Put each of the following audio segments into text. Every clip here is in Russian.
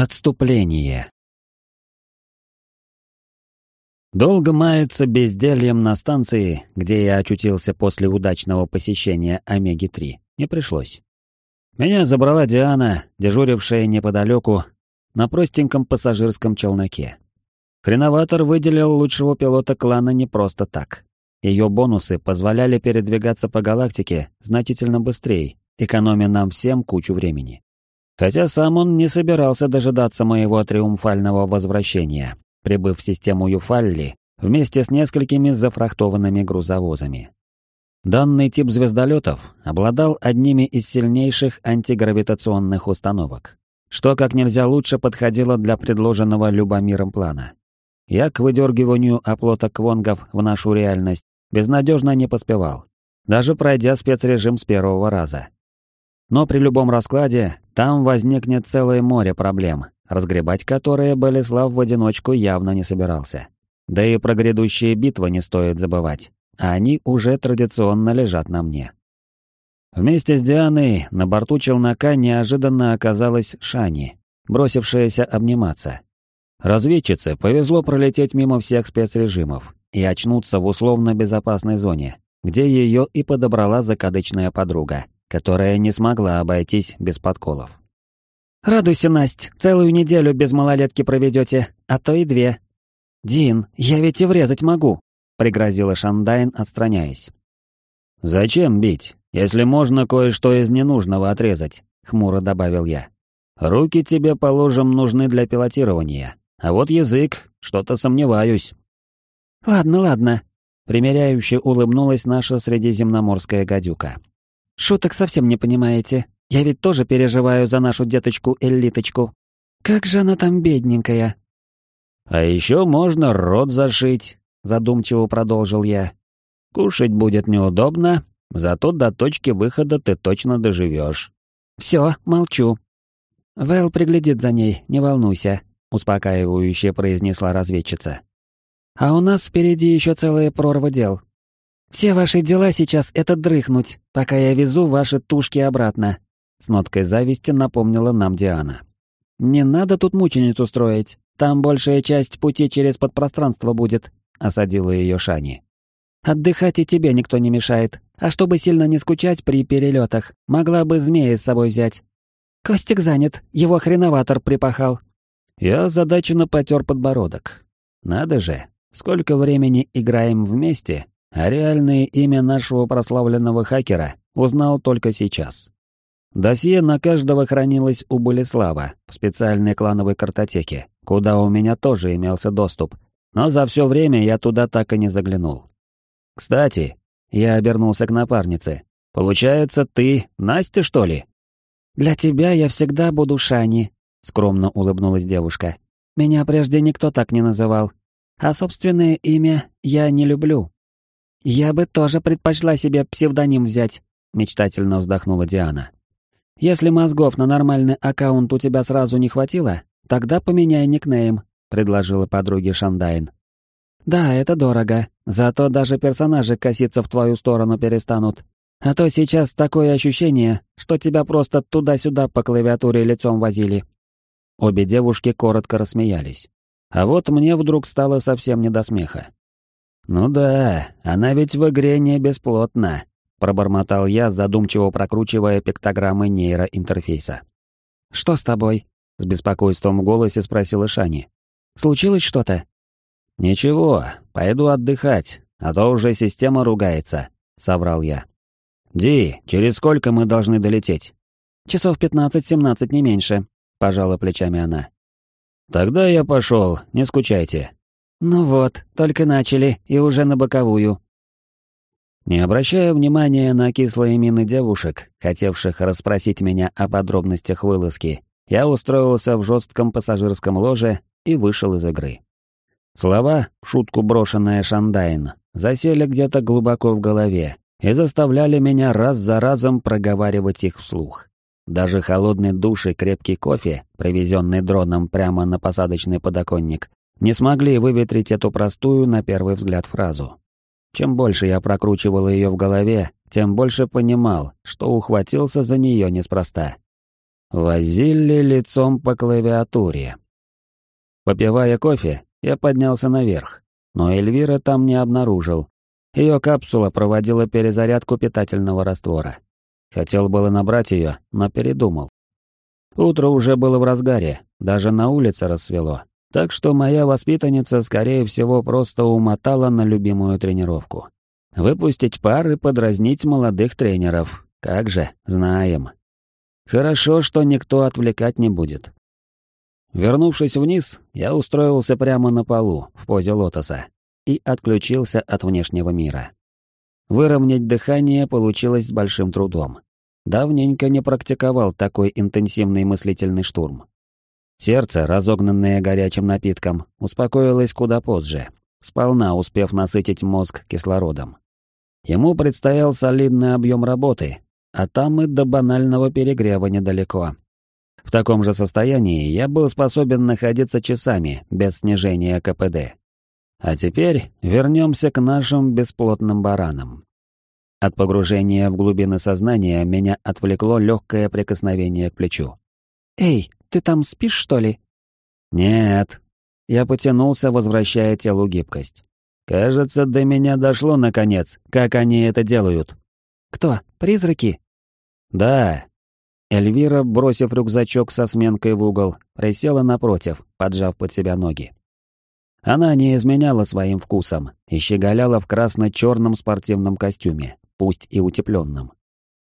Отступление. Долго маяться бездельем на станции, где я очутился после удачного посещения Омеги-3, не пришлось. Меня забрала Диана, дежурившая неподалеку, на простеньком пассажирском челноке. Хреноватор выделил лучшего пилота клана не просто так. Ее бонусы позволяли передвигаться по галактике значительно быстрее, экономя нам всем кучу времени. Хотя сам он не собирался дожидаться моего триумфального возвращения, прибыв в систему Юфалли вместе с несколькими зафрахтованными грузовозами. Данный тип звездолетов обладал одними из сильнейших антигравитационных установок, что как нельзя лучше подходило для предложенного Любомиром плана. Я к выдергиванию оплота квонгов в нашу реальность безнадежно не поспевал, даже пройдя спецрежим с первого раза. Но при любом раскладе там возникнет целое море проблем, разгребать которые Болеслав в одиночку явно не собирался. Да и про грядущие битвы не стоит забывать, а они уже традиционно лежат на мне. Вместе с Дианой на борту челнока неожиданно оказалась Шани, бросившаяся обниматься. Разведчице повезло пролететь мимо всех спецрежимов и очнуться в условно безопасной зоне, где ее и подобрала закадычная подруга которая не смогла обойтись без подколов. «Радуйся, Насть, целую неделю без малолетки проведете, а то и две». «Дин, я ведь и врезать могу», — пригрозила Шандайн, отстраняясь. «Зачем бить, если можно кое-что из ненужного отрезать?» — хмуро добавил я. «Руки тебе, положим, нужны для пилотирования, а вот язык, что-то сомневаюсь». «Ладно, ладно», — примеряюще улыбнулась наша средиземноморская гадюка. Шуток совсем не понимаете. Я ведь тоже переживаю за нашу деточку-элиточку. Как же она там бедненькая. А еще можно рот зашить, задумчиво продолжил я. Кушать будет неудобно, зато до точки выхода ты точно доживешь. Все, молчу. Вэл приглядит за ней, не волнуйся, успокаивающе произнесла разведчица. А у нас впереди еще целая прорва дел. «Все ваши дела сейчас — это дрыхнуть, пока я везу ваши тушки обратно», — с ноткой зависти напомнила нам Диана. «Не надо тут мученицу строить, там большая часть пути через подпространство будет», — осадила ее Шани. «Отдыхать и тебе никто не мешает, а чтобы сильно не скучать при перелетах, могла бы змея с собой взять. Костик занят, его хреноватор припахал». Я озадаченно потер подбородок. «Надо же, сколько времени играем вместе, а реальное имя нашего прославленного хакера узнал только сейчас. Досье на каждого хранилось у Болеслава в специальной клановой картотеке, куда у меня тоже имелся доступ, но за все время я туда так и не заглянул. «Кстати», — я обернулся к напарнице, — «получается, ты Настя, что ли?» «Для тебя я всегда буду Шани», — скромно улыбнулась девушка. «Меня прежде никто так не называл, а собственное имя я не люблю». «Я бы тоже предпочла себе псевдоним взять», — мечтательно вздохнула Диана. «Если мозгов на нормальный аккаунт у тебя сразу не хватило, тогда поменяй никнейм», — предложила подруге Шандайн. «Да, это дорого, зато даже персонажи коситься в твою сторону перестанут. А то сейчас такое ощущение, что тебя просто туда-сюда по клавиатуре лицом возили». Обе девушки коротко рассмеялись. А вот мне вдруг стало совсем не до смеха. «Ну да, она ведь в игре не бесплотна», — пробормотал я, задумчиво прокручивая пиктограммы нейроинтерфейса. «Что с тобой?» — с беспокойством в голосе спросила Шани. «Случилось что-то?» «Ничего, пойду отдыхать, а то уже система ругается», — соврал я. «Ди, через сколько мы должны долететь?» «Часов пятнадцать-семнадцать, не меньше», — пожала плечами она. «Тогда я пошел, не скучайте. Ну вот, только начали, и уже на боковую. Не обращая внимания на кислые мины девушек, хотевших расспросить меня о подробностях вылазки, я устроился в жестком пассажирском ложе и вышел из игры. Слова, в шутку брошенная Шандайн, засели где-то глубоко в голове и заставляли меня раз за разом проговаривать их вслух. Даже холодный душ и крепкий кофе, привезенный дроном прямо на посадочный подоконник, не смогли выветрить эту простую на первый взгляд фразу. Чем больше я прокручивал ее в голове, тем больше понимал, что ухватился за нее неспроста. Возили лицом по клавиатуре. Попивая кофе, я поднялся наверх, но Эльвира там не обнаружил. Ее капсула проводила перезарядку питательного раствора. Хотел было набрать ее, но передумал. Утро уже было в разгаре, даже на улице рассвело, так что моя воспитанница, скорее всего, просто умотала на любимую тренировку. Выпустить пар и подразнить молодых тренеров. Как же, знаем. Хорошо, что никто отвлекать не будет. Вернувшись вниз, я устроился прямо на полу, в позе лотоса, и отключился от внешнего мира. Выровнять дыхание получилось с большим трудом. Давненько не практиковал такой интенсивный мыслительный штурм. Сердце, разогнанное горячим напитком, успокоилось куда позже, сполна успев насытить мозг кислородом. Ему предстоял солидный объем работы, а там и до банального перегрева недалеко. В таком же состоянии я был способен находиться часами без снижения КПД. А теперь вернемся к нашим бесплотным баранам. От погружения в глубины сознания меня отвлекло легкое прикосновение к плечу. «Эй, ты там спишь, что ли?» «Нет». Я потянулся, возвращая телу гибкость. Кажется, до меня дошло наконец, как они это делают. «Кто? Призраки?» «Да». Эльвира, бросив рюкзачок со сменкой в угол, присела напротив, поджав под себя ноги. Она не изменяла своим вкусом и щеголяла в красно-черном спортивном костюме, пусть и утепленном.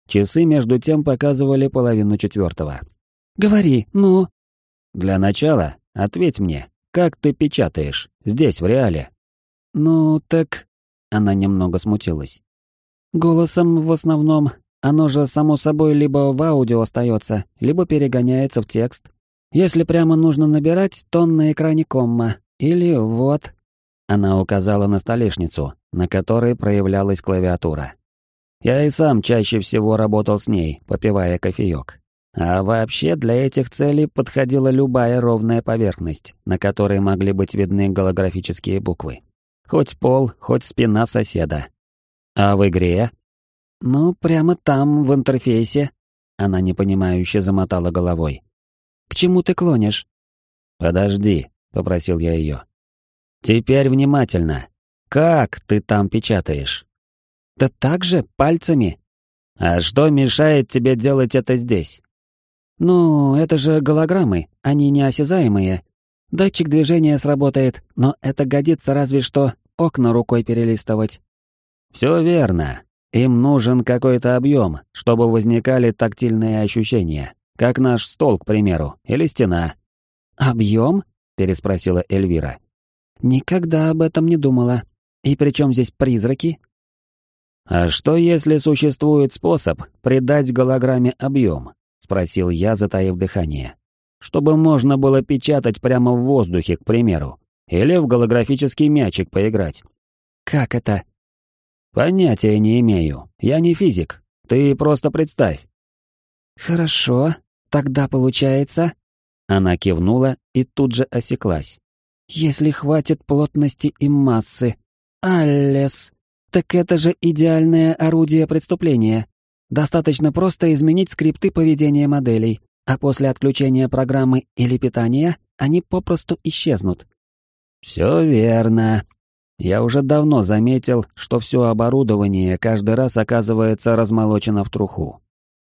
Часы между тем показывали половину четвертого. «Говори, ну...» «Для начала ответь мне, как ты печатаешь, здесь, в реале?» «Ну, так...» Она немного смутилась. «Голосом в основном. Оно же, само собой, либо в аудио остается, либо перегоняется в текст. Если прямо нужно набирать, то на экране комма. Или вот...» Она указала на столешницу, на которой проявлялась клавиатура. Я и сам чаще всего работал с ней, попивая кофеек. А вообще для этих целей подходила любая ровная поверхность, на которой могли быть видны голографические буквы. Хоть пол, хоть спина соседа. А в игре? Ну, прямо там, в интерфейсе. Она непонимающе замотала головой. К чему ты клонишь? Подожди, попросил я ее. Теперь внимательно. Как ты там печатаешь? Да так же, пальцами. А что мешает тебе делать это здесь? Ну, это же голограммы, они неосязаемые. Датчик движения сработает, но это годится разве что окна рукой перелистывать. Все верно. Им нужен какой-то объем, чтобы возникали тактильные ощущения, как наш стол, к примеру, или стена. Объем? переспросила Эльвира. Никогда об этом не думала. И при чем здесь призраки? А что если существует способ придать голограмме объем? Спросил я, затаив дыхание чтобы можно было печатать прямо в воздухе, к примеру, или в голографический мячик поиграть. Как это? Понятия не имею. Я не физик. Ты просто представь. Хорошо. Тогда получается... Она кивнула и тут же осеклась. Если хватит плотности и массы. Аллес. Так это же идеальное орудие преступления. Достаточно просто изменить скрипты поведения моделей, а после отключения программы или питания они попросту исчезнут. Все верно. Я уже давно заметил, что все оборудование каждый раз оказывается размолочено в труху.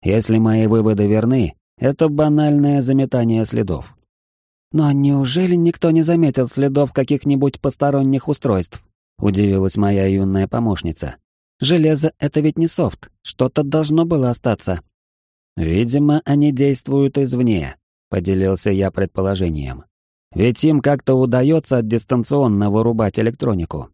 Если мои выводы верны, это банальное заметание следов. Но неужели никто не заметил следов каких-нибудь посторонних устройств? Удивилась моя юная помощница. Железо — это ведь не софт, что-то должно было остаться. «Видимо, они действуют извне», — поделился я предположением. «Ведь им как-то удается дистанционно вырубать электронику».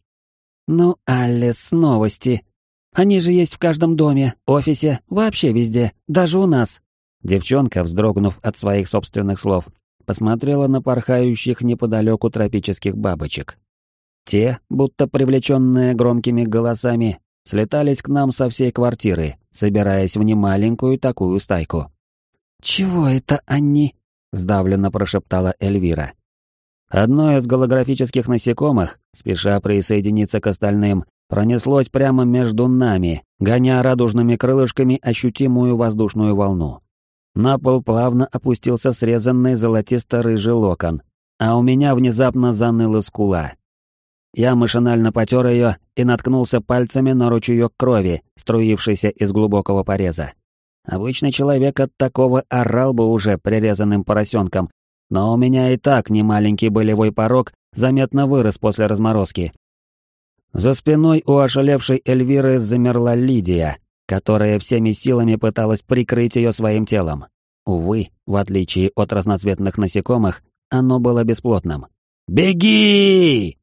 «Ну, Алис, новости. Они же есть в каждом доме, офисе, вообще везде, даже у нас». Девчонка, вздрогнув от своих собственных слов, посмотрела на порхающих неподалеку тропических бабочек. Те, будто привлеченные громкими голосами, слетались к нам со всей квартиры, собираясь в немаленькую такую стайку. «Чего это они?» — сдавленно прошептала Эльвира. Одно из голографических насекомых, спеша присоединиться к остальным, пронеслось прямо между нами, гоня радужными крылышками ощутимую воздушную волну. На пол плавно опустился срезанный золотисто-рыжий локон, а у меня внезапно заныла скула. Я машинально потер ее и наткнулся пальцами на ручеек крови, струившийся из глубокого пореза. Обычный человек от такого орал бы уже прирезанным поросенком, но у меня и так немаленький болевой порог заметно вырос после разморозки. За спиной у ошалевшей Эльвиры замерла Лидия, которая всеми силами пыталась прикрыть ее своим телом. Увы, в отличие от разноцветных насекомых, оно было бесплотным. «Беги!»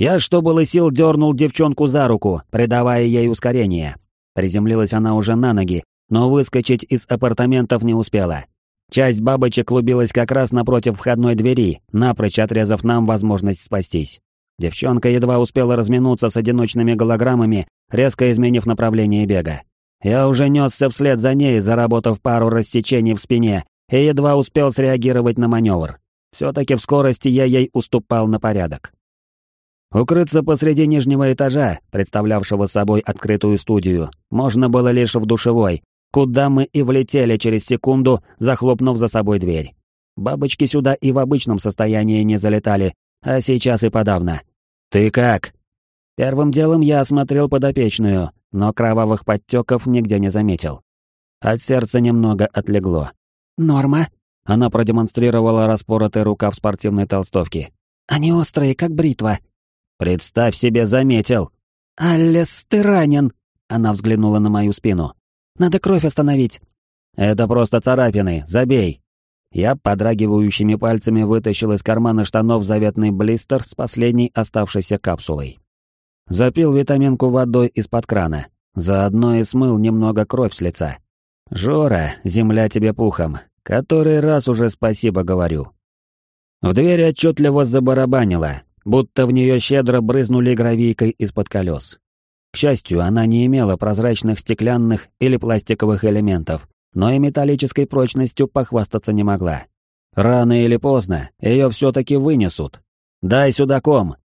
Я, что было сил, дернул девчонку за руку, придавая ей ускорение. Приземлилась она уже на ноги, но выскочить из апартаментов не успела. Часть бабочек клубилась как раз напротив входной двери, напрочь отрезав нам возможность спастись. Девчонка едва успела разминуться с одиночными голограммами, резко изменив направление бега. Я уже несся вслед за ней, заработав пару рассечений в спине, и едва успел среагировать на маневр. Все-таки в скорости я ей уступал на порядок. Укрыться посреди нижнего этажа, представлявшего собой открытую студию, можно было лишь в душевой, куда мы и влетели через секунду, захлопнув за собой дверь. Бабочки сюда и в обычном состоянии не залетали, а сейчас и подавно. «Ты как?» Первым делом я осмотрел подопечную, но кровавых подтеков нигде не заметил. От сердца немного отлегло. «Норма?» Она продемонстрировала распоротый рукав спортивной толстовки. «Они острые, как бритва». «Представь себе, заметил!» «Аллес, ты ранен!» Она взглянула на мою спину. «Надо кровь остановить». «Это просто царапины, забей!» Я подрагивающими пальцами вытащил из кармана штанов заветный блистер с последней оставшейся капсулой. Запил витаминку водой из-под крана. Заодно и смыл немного кровь с лица. «Жора, земля тебе пухом. Который раз уже спасибо говорю». В дверь отчетливо забарабанило, будто в нее щедро брызнули гравийкой из-под колес. К счастью, она не имела прозрачных стеклянных или пластиковых элементов, но и металлической прочностью похвастаться не могла. Рано или поздно ее все-таки вынесут. «Дай сюда ком!»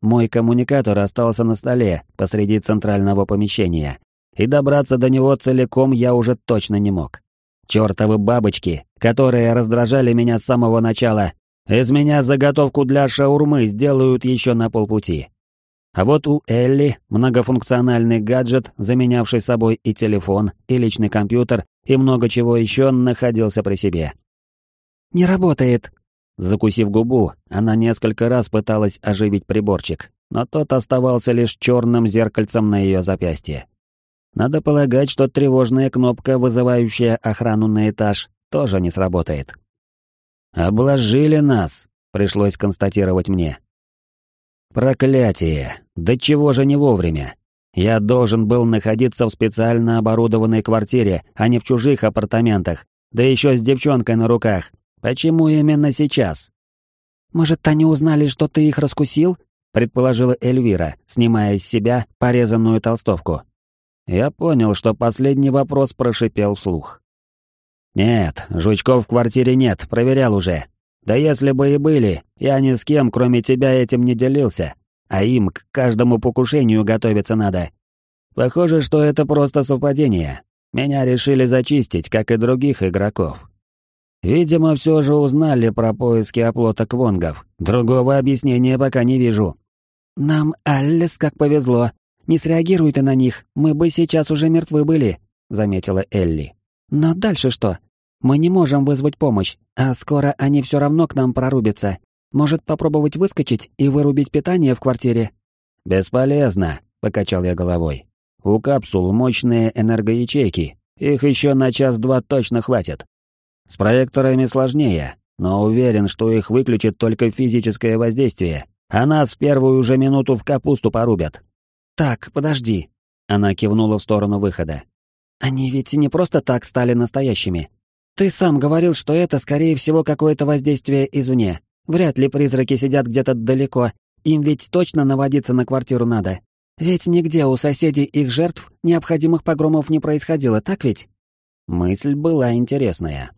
Мой коммуникатор остался на столе посреди центрального помещения, и добраться до него целиком я уже точно не мог. Чёртовы бабочки, которые раздражали меня с самого начала, из меня заготовку для шаурмы сделают еще на полпути. А вот у Элли многофункциональный гаджет, заменявший собой и телефон, и личный компьютер, и много чего еще, находился при себе. «Не работает», Закусив губу, она несколько раз пыталась оживить приборчик, но тот оставался лишь черным зеркальцем на ее запястье. Надо полагать, что тревожная кнопка, вызывающая охрану на этаж, тоже не сработает. «Обложили нас», — пришлось констатировать мне. «Проклятие! Да чего же не вовремя? Я должен был находиться в специально оборудованной квартире, а не в чужих апартаментах, да еще с девчонкой на руках, Почему именно сейчас? Может, они узнали, что ты их раскусил? предположила Эльвира, снимая с себя порезанную толстовку. Я понял, что последний вопрос прошипел вслух. Нет, жучков в квартире нет, проверял уже. Да если бы и были, я ни с кем, кроме тебя, этим не делился. А им к каждому покушению готовиться надо. Похоже, что это просто совпадение. Меня решили зачистить, как и других игроков. Видимо, все же узнали про поиски оплота квонгов. Другого объяснения пока не вижу. «Нам, Аллес, как повезло. Не среагируй ты на них, мы бы сейчас уже мертвы были», — заметила Элли. «Но дальше что? Мы не можем вызвать помощь, а скоро они все равно к нам прорубятся. Может, попробовать выскочить и вырубить питание в квартире?» «Бесполезно», — покачал я головой. «У капсул мощные энергоячейки. Их еще на час-два точно хватит. С проекторами сложнее, но уверен, что их выключит только физическое воздействие, а нас в первую же минуту в капусту порубят. «Так, подожди», — она кивнула в сторону выхода. «Они ведь не просто так стали настоящими. Ты сам говорил, что это, скорее всего, какое-то воздействие извне. Вряд ли призраки сидят где-то далеко, им ведь точно наводиться на квартиру надо. Ведь нигде у соседей их жертв необходимых погромов не происходило, так ведь?» Мысль была интересная.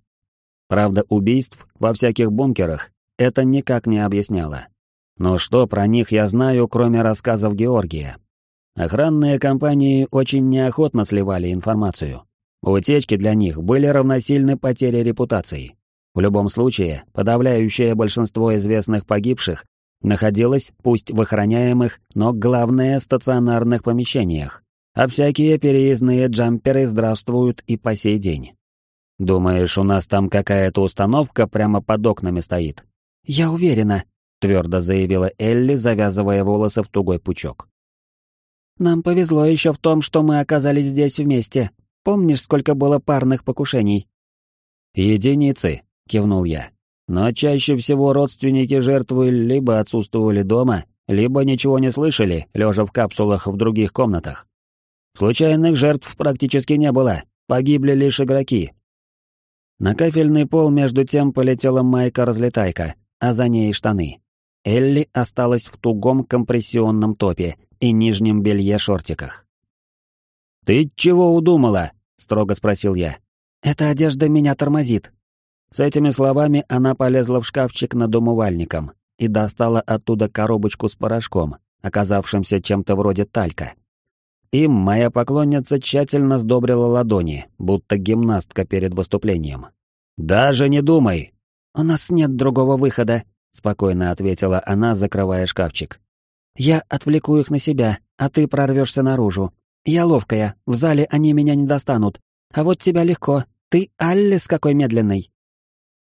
Правда, убийств во всяких бункерах это никак не объясняло. Но что про них я знаю, кроме рассказов Георгия? Охранные компании очень неохотно сливали информацию. Утечки для них были равносильны потере репутации. В любом случае, подавляющее большинство известных погибших находилось пусть в охраняемых, но главное стационарных помещениях, а всякие переездные джамперы здравствуют и по сей день. Думаешь, у нас там какая-то установка прямо под окнами стоит? Я уверена, твердо заявила Элли, завязывая волосы в тугой пучок. Нам повезло еще в том, что мы оказались здесь вместе. Помнишь, сколько было парных покушений? Единицы, кивнул я. Но чаще всего родственники жертвы либо отсутствовали дома, либо ничего не слышали, лежа в капсулах в других комнатах. Случайных жертв практически не было, погибли лишь игроки. На кафельный пол между тем полетела майка-разлетайка, а за ней штаны. Элли осталась в тугом компрессионном топе и нижнем белье-шортиках. «Ты чего удумала?» — строго спросил я. «Эта одежда меня тормозит». С этими словами она полезла в шкафчик над умывальником и достала оттуда коробочку с порошком, оказавшимся чем-то вроде талька. Им моя поклонница тщательно сдобрила ладони, будто гимнастка перед выступлением. «Даже не думай!» «У нас нет другого выхода», — спокойно ответила она, закрывая шкафчик. «Я отвлеку их на себя, а ты прорвешься наружу. Я ловкая, в зале они меня не достанут. А вот тебя легко. Ты Аллис какой медленный».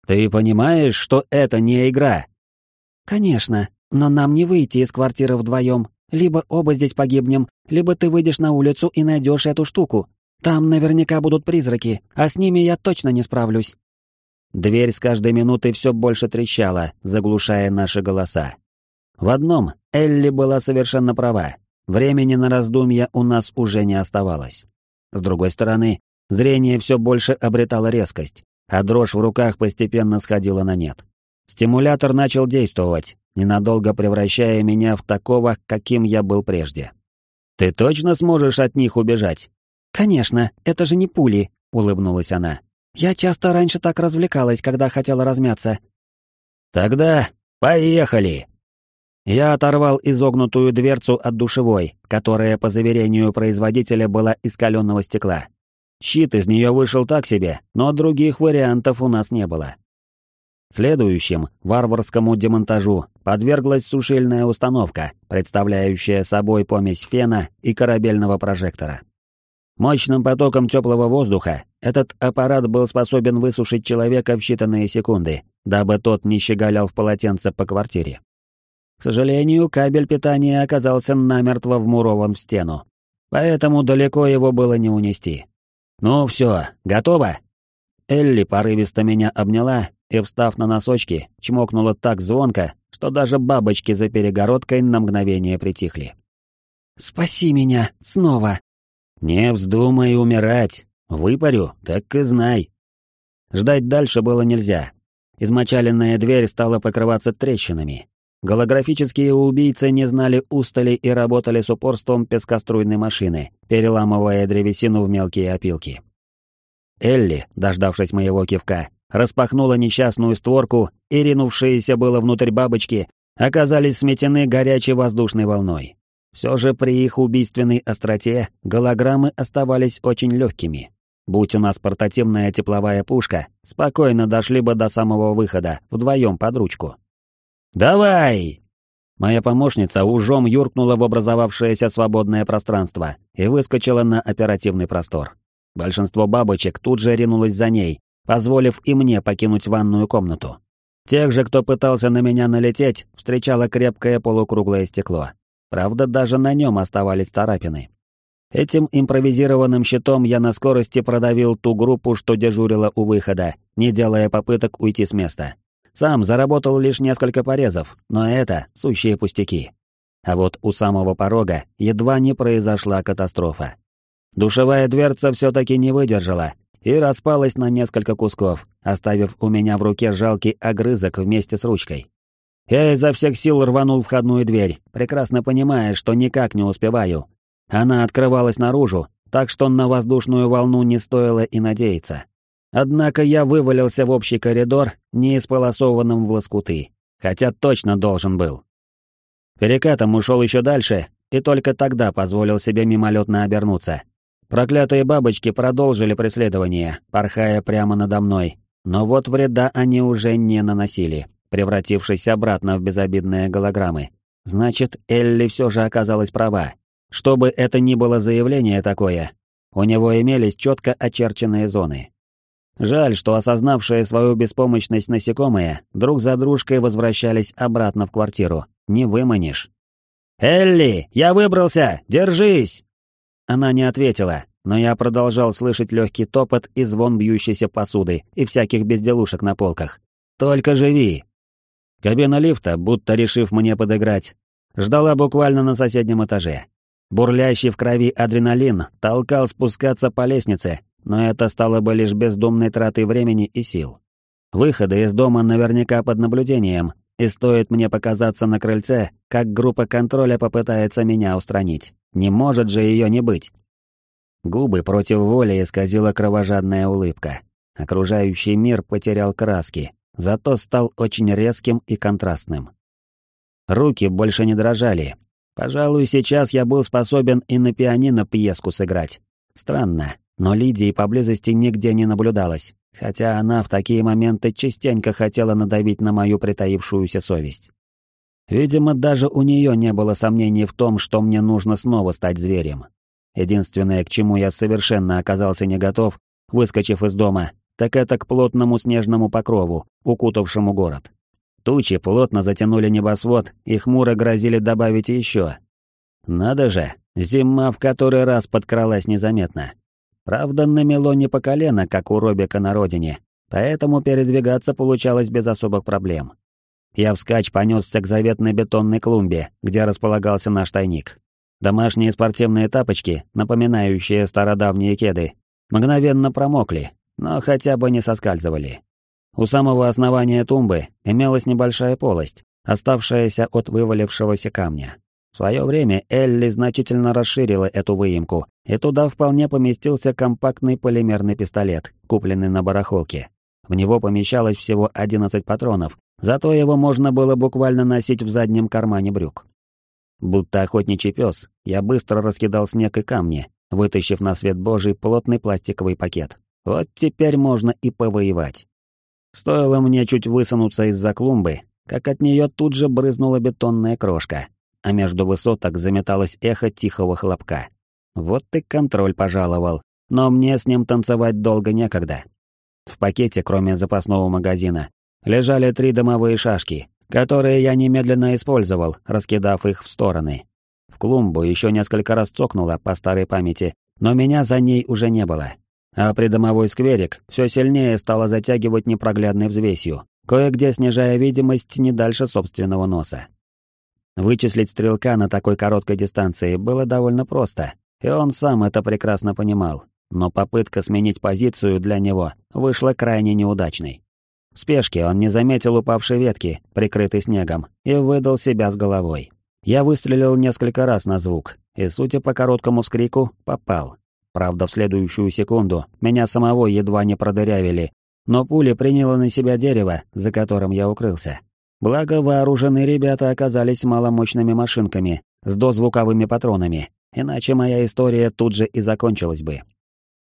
«Ты понимаешь, что это не игра?» «Конечно, но нам не выйти из квартиры вдвоем. Либо оба здесь погибнем, либо ты выйдешь на улицу и найдешь эту штуку. Там наверняка будут призраки, а с ними я точно не справлюсь». Дверь с каждой минутой все больше трещала, заглушая наши голоса. В одном Элли была совершенно права. Времени на раздумья у нас уже не оставалось. С другой стороны, зрение все больше обретало резкость, а дрожь в руках постепенно сходила на нет. Стимулятор начал действовать, ненадолго превращая меня в такого, каким я был прежде. «Ты точно сможешь от них убежать?» «Конечно, это же не пули», — улыбнулась она. «Я часто раньше так развлекалась, когда хотела размяться». «Тогда поехали!» Я оторвал изогнутую дверцу от душевой, которая, по заверению производителя, была из каленого стекла. Щит из нее вышел так себе, но других вариантов у нас не было. Следующим варварскому демонтажу подверглась сушильная установка, представляющая собой помесь фена и корабельного прожектора. Мощным потоком теплого воздуха этот аппарат был способен высушить человека в считанные секунды, дабы тот не щеголял в полотенце по квартире. К сожалению, кабель питания оказался намертво вмурован в стену, поэтому далеко его было не унести. «Ну все, готово?» Элли порывисто меня обняла и, встав на носочки, чмокнула так звонко, что даже бабочки за перегородкой на мгновение притихли. «Спаси меня, снова!» «Не вздумай умирать, выпарю, так и знай». Ждать дальше было нельзя. Измочаленная дверь стала покрываться трещинами. Голографические убийцы не знали устали и работали с упорством пескоструйной машины, переламывая древесину в мелкие опилки. Элли, дождавшись моего кивка, распахнула несчастную створку, и ринувшиеся было внутрь бабочки оказались сметены горячей воздушной волной. Все же при их убийственной остроте голограммы оставались очень легкими. Будь у нас портативная тепловая пушка, спокойно дошли бы до самого выхода, вдвоем под ручку. «Давай!» Моя помощница ужом юркнула в образовавшееся свободное пространство и выскочила на оперативный простор. Большинство бабочек тут же ринулось за ней, позволив и мне покинуть ванную комнату. Тех же, кто пытался на меня налететь, встречало крепкое полукруглое стекло. Правда, даже на нем оставались царапины. Этим импровизированным щитом я на скорости продавил ту группу, что дежурила у выхода, не делая попыток уйти с места. Сам заработал лишь несколько порезов, но это сущие пустяки. А вот у самого порога едва не произошла катастрофа. Душевая дверца все-таки не выдержала и распалась на несколько кусков, оставив у меня в руке жалкий огрызок вместе с ручкой. Я изо всех сил рванул входную дверь, прекрасно понимая, что никак не успеваю. Она открывалась наружу, так что на воздушную волну не стоило и надеяться. Однако я вывалился в общий коридор, не исполосованным в лоскуты, хотя точно должен был. Перекатом ушел еще дальше, и только тогда позволил себе мимолетно обернуться. Проклятые бабочки продолжили преследование, порхая прямо надо мной, но вот вреда они уже не наносили, превратившись обратно в безобидные голограммы. Значит, Элли все же оказалась права. Что бы это ни было заявление такое, у него имелись четко очерченные зоны. Жаль, что осознавшие свою беспомощность насекомые друг за дружкой возвращались обратно в квартиру. Не выманишь. «Элли, я выбрался! Держись!» Она не ответила, но я продолжал слышать легкий топот и звон бьющейся посуды и всяких безделушек на полках. «Только живи!» Кабина лифта, будто решив мне подыграть, ждала буквально на соседнем этаже. Бурлящий в крови адреналин толкал спускаться по лестнице, но это стало бы лишь бездумной тратой времени и сил. Выходы из дома наверняка под наблюдением, и стоит мне показаться на крыльце, как группа контроля попытается меня устранить. Не может же ее не быть. Губы против воли исказила кровожадная улыбка. Окружающий мир потерял краски, зато стал очень резким и контрастным. Руки больше не дрожали. Пожалуй, сейчас я был способен и на пианино пьеску сыграть. Странно, но Лидии поблизости нигде не наблюдалось, хотя она в такие моменты частенько хотела надавить на мою притаившуюся совесть. Видимо, даже у нее не было сомнений в том, что мне нужно снова стать зверем. Единственное, к чему я совершенно оказался не готов, выскочив из дома, так это к плотному снежному покрову, укутавшему город. Тучи плотно затянули небосвод и хмуро грозили добавить еще. Надо же, зима в который раз подкралась незаметно. Правда, намело не по колено, как у Робика на родине, поэтому передвигаться получалось без особых проблем. Я вскачь понесся к заветной бетонной клумбе, где располагался наш тайник. Домашние спортивные тапочки, напоминающие стародавние кеды, мгновенно промокли, но хотя бы не соскальзывали. У самого основания тумбы имелась небольшая полость, оставшаяся от вывалившегося камня. В свое время Элли значительно расширила эту выемку, и туда вполне поместился компактный полимерный пистолет, купленный на барахолке. В него помещалось всего 11 патронов, зато его можно было буквально носить в заднем кармане брюк. Будто охотничий пес, я быстро раскидал снег и камни, вытащив на свет божий плотный пластиковый пакет. Вот теперь можно и повоевать. Стоило мне чуть высунуться из-за клумбы, как от нее тут же брызнула бетонная крошка, а между высоток заметалось эхо тихого хлопка. Вот ты контроль пожаловал, но мне с ним танцевать долго некогда. В пакете, кроме запасного магазина, лежали три дымовые шашки, которые я немедленно использовал, раскидав их в стороны. В клумбу еще несколько раз цокнуло по старой памяти, но меня за ней уже не было. А придомовой скверик все сильнее стало затягивать непроглядной взвесью, кое-где снижая видимость не дальше собственного носа. Вычислить стрелка на такой короткой дистанции было довольно просто, и он сам это прекрасно понимал, но попытка сменить позицию для него вышла крайне неудачной. В спешке он не заметил упавшей ветки, прикрытой снегом, и выдал себя с головой. Я выстрелил несколько раз на звук, и, судя по короткому скрику, попал. Правда, в следующую секунду меня самого едва не продырявили, но пуля приняла на себя дерево, за которым я укрылся. Благо, вооруженные ребята оказались маломощными машинками с дозвуковыми патронами, иначе моя история тут же и закончилась бы.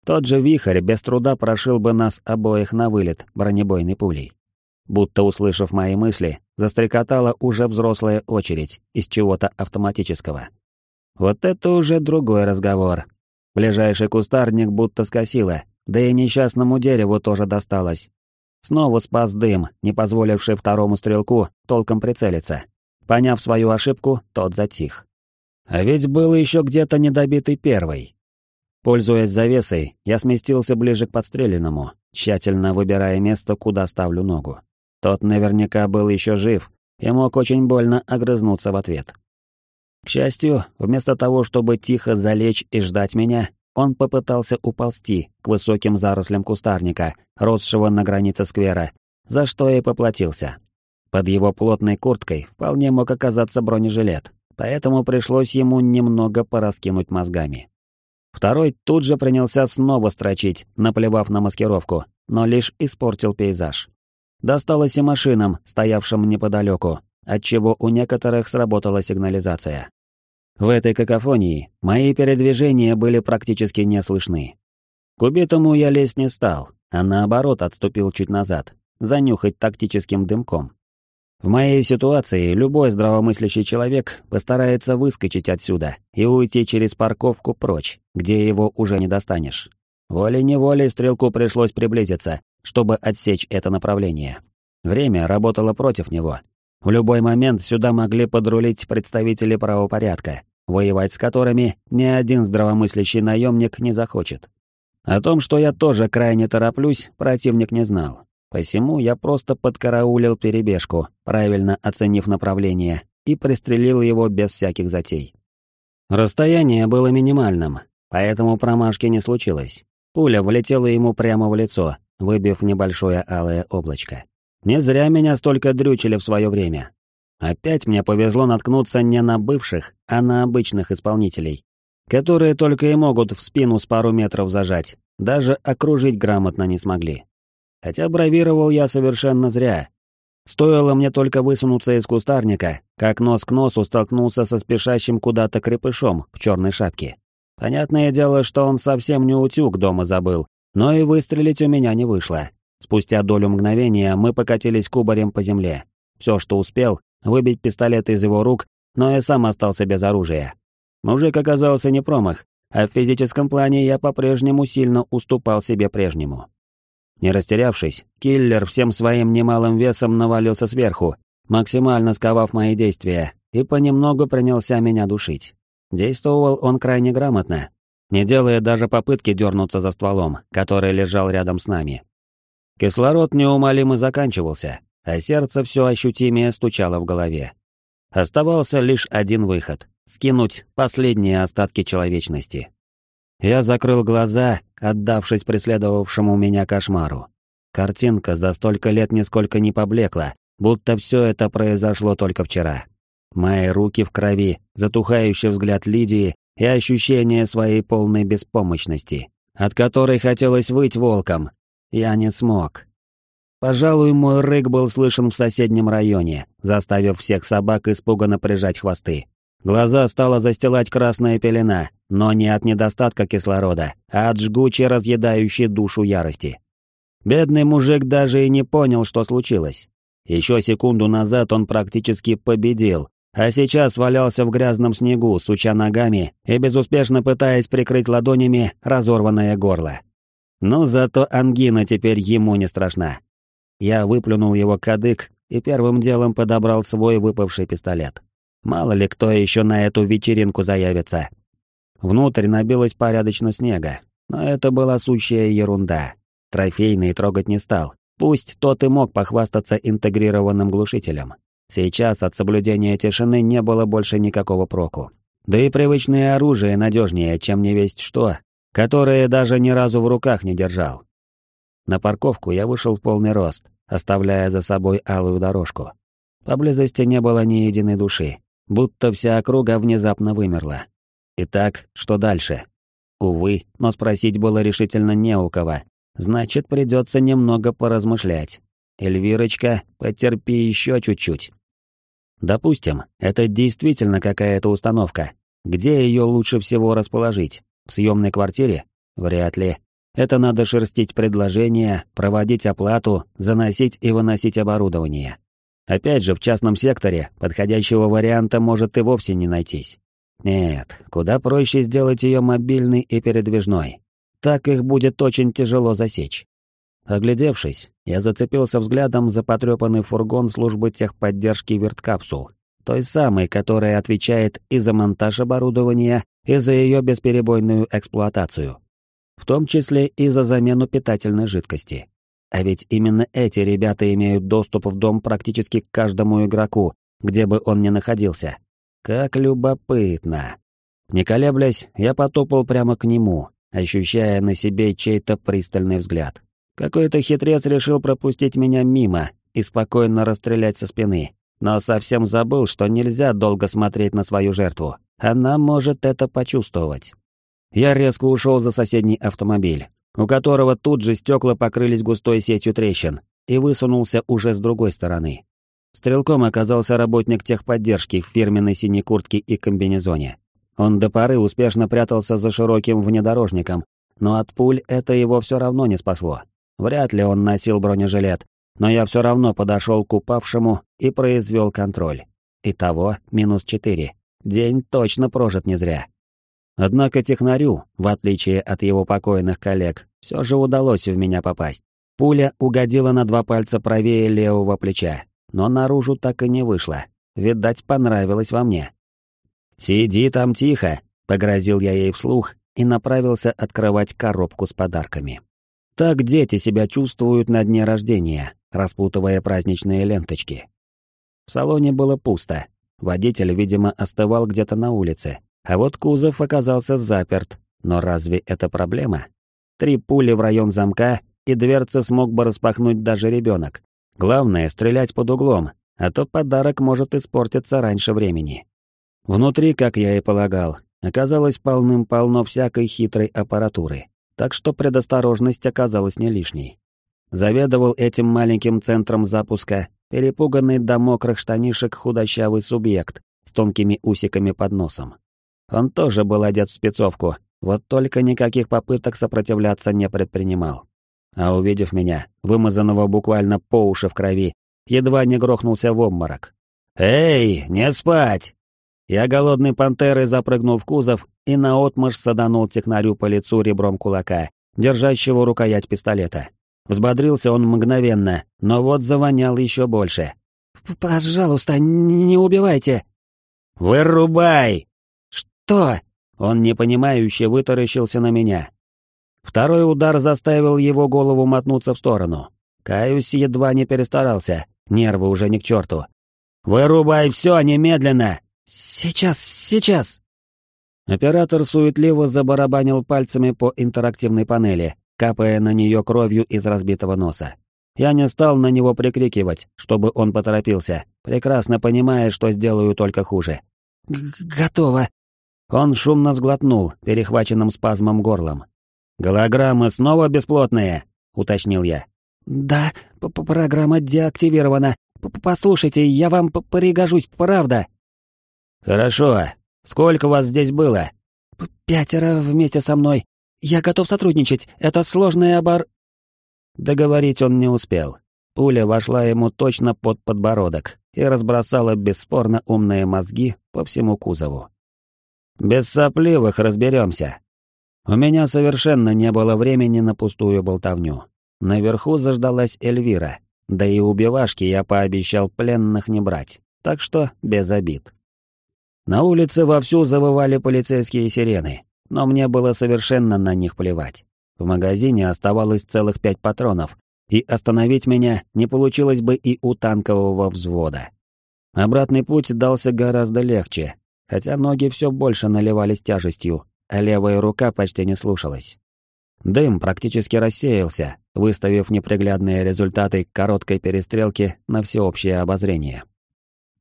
Тот же вихрь без труда прошил бы нас обоих на вылет бронебойной пулей. Будто услышав мои мысли, застрекотала уже взрослая очередь из чего-то автоматического. Вот это уже другой разговор. Ближайший кустарник будто скосило, да и несчастному дереву тоже досталось, Снова спас дым, не позволивший второму стрелку толком прицелиться. Поняв свою ошибку, тот затих. А ведь был еще где-то недобитый первый. Пользуясь завесой, я сместился ближе к подстреленному, тщательно выбирая место, куда ставлю ногу. Тот наверняка был еще жив и мог очень больно огрызнуться в ответ. К счастью, вместо того, чтобы тихо залечь и ждать меня, он попытался уползти к высоким зарослям кустарника, росшего на границе сквера, за что и поплатился. Под его плотной курткой вполне мог оказаться бронежилет, поэтому пришлось ему немного пораскинуть мозгами. Второй тут же принялся снова строчить, наплевав на маскировку, но лишь испортил пейзаж. Досталось и машинам, стоявшим неподалеку, отчего у некоторых сработала сигнализация. В этой какофонии мои передвижения были практически не слышны. К убитому я лезть не стал, а наоборот отступил чуть назад, занюхать тактическим дымком. В моей ситуации любой здравомыслящий человек постарается выскочить отсюда и уйти через парковку прочь, где его уже не достанешь. Волей-неволей стрелку пришлось приблизиться, чтобы отсечь это направление. Время работало против него. В любой момент сюда могли подрулить представители правопорядка, воевать с которыми ни один здравомыслящий наемник не захочет. О том, что я тоже крайне тороплюсь, противник не знал. Посему я просто подкараулил перебежку, правильно оценив направление, и пристрелил его без всяких затей. Расстояние было минимальным, поэтому промашки не случилось. Пуля влетела ему прямо в лицо, выбив небольшое алое облачко. Не зря меня столько дрючили в свое время. Опять мне повезло наткнуться не на бывших, а на обычных исполнителей, которые только и могут в спину с пару метров зажать, даже окружить грамотно не смогли. Хотя бравировал я совершенно зря. Стоило мне только высунуться из кустарника, как нос к носу столкнулся со спешащим куда-то крепышом в черной шапке. Понятное дело, что он совсем не утюг дома забыл, но и выстрелить у меня не вышло. Спустя долю мгновения мы покатились кубарем по земле. Все, что успел, выбить пистолет из его рук, но и сам остался без оружия. Мужик оказался не промах, а в физическом плане я по-прежнему сильно уступал себе прежнему. Не растерявшись, киллер всем своим немалым весом навалился сверху, максимально сковав мои действия, и понемногу принялся меня душить. Действовал он крайне грамотно, не делая даже попытки дернуться за стволом, который лежал рядом с нами. Кислород неумолимо заканчивался, а сердце все ощутимее стучало в голове. Оставался лишь один выход — скинуть последние остатки человечности. Я закрыл глаза, отдавшись преследовавшему меня кошмару. Картинка за столько лет нисколько не поблекла, будто все это произошло только вчера. Мои руки в крови, затухающий взгляд Лидии и ощущение своей полной беспомощности, от которой хотелось выть волком. Я не смог. Пожалуй, мой рык был слышен в соседнем районе, заставив всех собак испуганно прижать хвосты. Глаза стала застилать красная пелена, но не от недостатка кислорода, а от жгучей разъедающей душу ярости. Бедный мужик даже и не понял, что случилось. Еще секунду назад он практически победил, а сейчас валялся в грязном снегу, суча ногами и безуспешно пытаясь прикрыть ладонями разорванное горло. Но зато ангина теперь ему не страшна. Я выплюнул его кадык и первым делом подобрал свой выпавший пистолет. Мало ли кто еще на эту вечеринку заявится. Внутрь набилось порядочно снега, но это была сущая ерунда. Трофейный трогать не стал. Пусть тот и мог похвастаться интегрированным глушителем. Сейчас от соблюдения тишины не было больше никакого проку. Да и привычное оружие надежнее, чем не весть что, которое даже ни разу в руках не держал. На парковку я вышел в полный рост, оставляя за собой алую дорожку. Поблизости не было ни единой души, будто вся округа внезапно вымерла. Итак, что дальше? Увы, но спросить было решительно не у кого. Значит, придется немного поразмышлять. Эльвирочка, потерпи еще чуть-чуть. Допустим, это действительно какая-то установка. Где ее лучше всего расположить? В съемной квартире? Вряд ли. Это надо шерстить предложения, проводить оплату, заносить и выносить оборудование. Опять же, в частном секторе подходящего варианта может и вовсе не найтись. Нет, куда проще сделать ее мобильной и передвижной. Так их будет очень тяжело засечь. Оглядевшись, я зацепился взглядом за потрепанный фургон службы техподдержки верткапсул, той самой, которая отвечает и за монтаж оборудования, и за ее бесперебойную эксплуатацию. В том числе и за замену питательной жидкости. А ведь именно эти ребята имеют доступ в дом практически к каждому игроку, где бы он ни находился. Как любопытно. Не колеблясь, я потопал прямо к нему, ощущая на себе чей-то пристальный взгляд. Какой-то хитрец решил пропустить меня мимо и спокойно расстрелять со спины, но совсем забыл, что нельзя долго смотреть на свою жертву. Она может это почувствовать. Я резко ушел за соседний автомобиль, у которого тут же стекла покрылись густой сетью трещин, и высунулся уже с другой стороны. Стрелком оказался работник техподдержки в фирменной синей куртке и комбинезоне. Он до поры успешно прятался за широким внедорожником, но от пуль это его все равно не спасло. Вряд ли он носил бронежилет, но я все равно подошел к упавшему и произвел контроль. Итого минус четыре. День точно прожит не зря. Однако технарю, в отличие от его покойных коллег, все же удалось в меня попасть. Пуля угодила на два пальца правее левого плеча, но наружу так и не вышла. Видать, понравилось во мне. «Сиди там тихо», — погрозил я ей вслух и направился открывать коробку с подарками. Так дети себя чувствуют на дне рождения, распутывая праздничные ленточки. В салоне было пусто. Водитель, видимо, остывал где-то на улице, а вот кузов оказался заперт. Но разве это проблема? Три пули в район замка, и дверцы смог бы распахнуть даже ребенок. Главное — стрелять под углом, а то подарок может испортиться раньше времени. Внутри, как я и полагал, оказалось полным-полно всякой хитрой аппаратуры, так что предосторожность оказалась не лишней. Заведовал этим маленьким центром запуска перепуганный до мокрых штанишек худощавый субъект с тонкими усиками под носом. Он тоже был одет в спецовку, вот только никаких попыток сопротивляться не предпринимал. А увидев меня, вымазанного буквально по уши в крови, едва не грохнулся в обморок. «Эй, не спать!» Я голодной пантерой запрыгнул в кузов и наотмашь саданул технарю по лицу ребром кулака, держащего рукоять пистолета. Взбодрился он мгновенно, но вот завонял еще больше. «Пожалуйста, не убивайте!» «Вырубай!» «Что?» Он непонимающе вытаращился на меня. Второй удар заставил его голову мотнуться в сторону. Каюсь едва не перестарался, нервы уже не к черту. «Вырубай все немедленно!» «Сейчас, сейчас!» Оператор суетливо забарабанил пальцами по интерактивной панели, капая на нее кровью из разбитого носа. Я не стал на него прикрикивать, чтобы он поторопился, прекрасно понимая, что сделаю только хуже. «Готово!» Он шумно сглотнул, перехваченным спазмом горлом. «Голограммы снова бесплотные?» — уточнил я. «Да, п -п программа деактивирована. П Послушайте, я вам пригожусь, правда?» «Хорошо. Сколько вас здесь было?» «Пятеро вместе со мной. Я готов сотрудничать. Это сложный обор...» Договорить он не успел. Пуля вошла ему точно под подбородок и разбросала бесспорно умные мозги по всему кузову. «Без сопливых разберемся». У меня совершенно не было времени на пустую болтовню. Наверху заждалась Эльвира, да и убивашки я пообещал пленных не брать, так что без обид. На улице вовсю завывали полицейские сирены, но мне было совершенно на них плевать. В магазине оставалось целых пять патронов, и остановить меня не получилось бы и у танкового взвода. Обратный путь дался гораздо легче, хотя ноги все больше наливались тяжестью, а левая рука почти не слушалась. Дым практически рассеялся, выставив неприглядные результаты короткой перестрелки на всеобщее обозрение.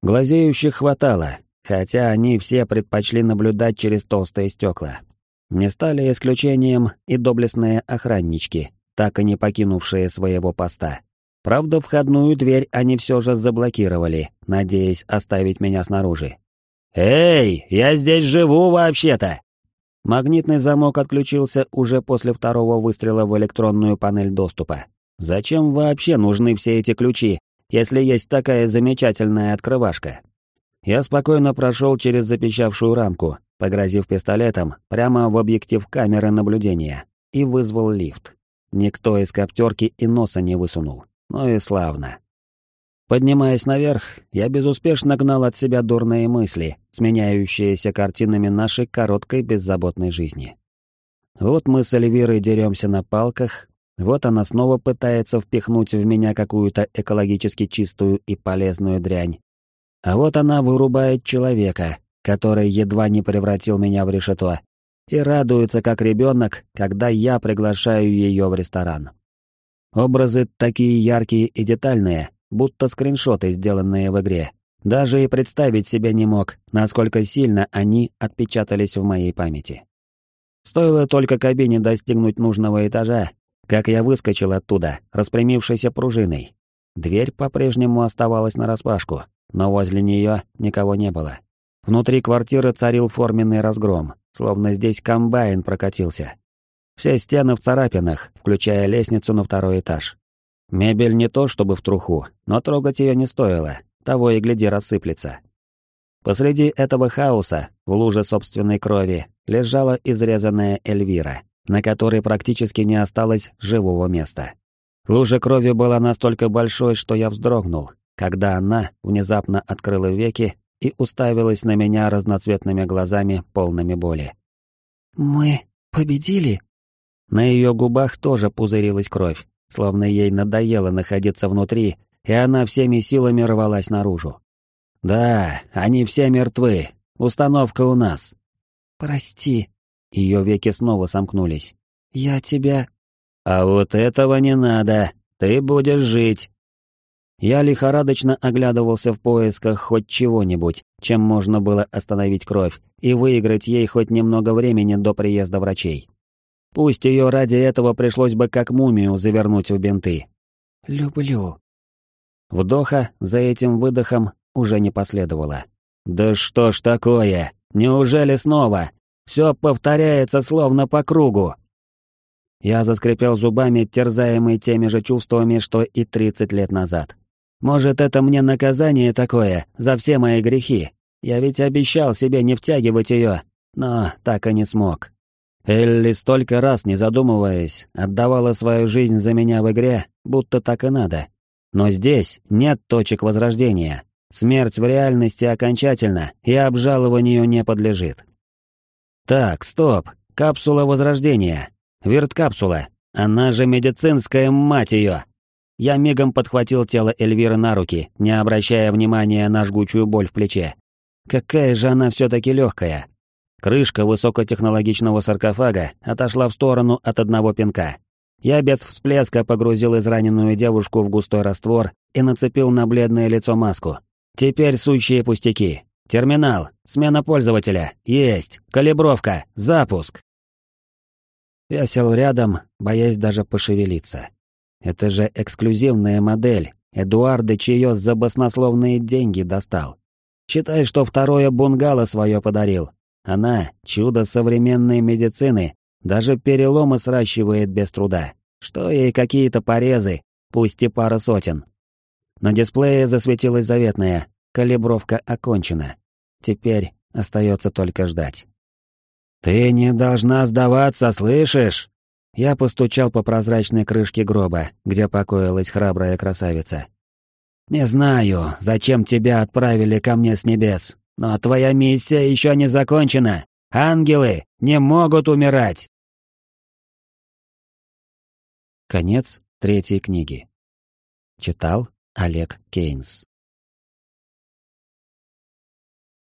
Глазеющих хватало, хотя они все предпочли наблюдать через толстые стекла. Не стали исключением и доблестные охраннички, так и не покинувшие своего поста. Правда, входную дверь они все же заблокировали, надеясь оставить меня снаружи. «Эй, я здесь живу вообще-то!» Магнитный замок отключился уже после второго выстрела в электронную панель доступа. Зачем вообще нужны все эти ключи, если есть такая замечательная открывашка? Я спокойно прошел через запищавшую рамку, погрозив пистолетом прямо в объектив камеры наблюдения, и вызвал лифт. Никто из коптерки и носа не высунул. Ну и славно. Поднимаясь наверх, я безуспешно гнал от себя дурные мысли, сменяющиеся картинами нашей короткой беззаботной жизни. Вот мы с Эльвирой деремся на палках, вот она снова пытается впихнуть в меня какую-то экологически чистую и полезную дрянь, а вот она вырубает человека, который едва не превратил меня в решето, и радуется как ребенок, когда я приглашаю ее в ресторан. Образы такие яркие и детальные, будто скриншоты, сделанные в игре. Даже и представить себе не мог, насколько сильно они отпечатались в моей памяти. Стоило только кабине достигнуть нужного этажа, как я выскочил оттуда, распрямившейся пружиной. Дверь по-прежнему оставалась нараспашку, но возле нее никого не было. Внутри квартиры царил форменный разгром, словно здесь комбайн прокатился. Все стены в царапинах, включая лестницу на второй этаж. Мебель не то чтобы в труху, но трогать ее не стоило, того и гляди рассыплется. Посреди этого хаоса, в луже собственной крови, лежала изрезанная Эльвира, на которой практически не осталось живого места. Лужа крови была настолько большой, что я вздрогнул, когда она внезапно открыла веки и уставилась на меня разноцветными глазами, полными боли. «Мы победили?» На ее губах тоже пузырилась кровь, словно ей надоело находиться внутри, и она всеми силами рвалась наружу. «Да, они все мертвы. Установка у нас». «Прости». Ее веки снова сомкнулись. «Я тебя...» «А вот этого не надо. Ты будешь жить». Я лихорадочно оглядывался в поисках хоть чего-нибудь, чем можно было остановить кровь и выиграть ей хоть немного времени до приезда врачей. Пусть ее ради этого пришлось бы как мумию завернуть в бинты. «Люблю». Вдоха за этим выдохом уже не последовало. «Да что ж такое? Неужели снова? Все повторяется словно по кругу». Я заскрипел зубами, терзаемый теми же чувствами, что и 30 лет назад. Может, это мне наказание такое за все мои грехи? Я ведь обещал себе не втягивать ее, но так и не смог. Элли столько раз, не задумываясь, отдавала свою жизнь за меня в игре, будто так и надо. Но здесь нет точек возрождения. Смерть в реальности окончательно и обжалованию не подлежит. Так, стоп. Капсула возрождения. Вирт-капсула. Она же медицинская мать ее. Я мигом подхватил тело Эльвиры на руки, не обращая внимания на жгучую боль в плече. Какая же она все-таки легкая. Крышка высокотехнологичного саркофага отошла в сторону от одного пинка. Я без всплеска погрузил израненную девушку в густой раствор и нацепил на бледное лицо маску. Теперь сущие пустяки. Терминал, смена пользователя, есть, калибровка, запуск. Я сел рядом, боясь даже пошевелиться. Это же эксклюзивная модель. Эдуардыч ее за баснословные деньги достал. Считай, что второе бунгало свое подарил. Она, чудо современной медицины, даже переломы сращивает без труда. Что ей какие-то порезы, пусть и пара сотен. На дисплее засветилась заветная. Калибровка окончена. Теперь остается только ждать. «Ты не должна сдаваться, слышишь?» Я постучал по прозрачной крышке гроба, где покоилась храбрая красавица. «Не знаю, зачем тебя отправили ко мне с небес, но твоя миссия еще не закончена. Ангелы не могут умирать!» Конец третьей книги. Читал Олег Кейнс.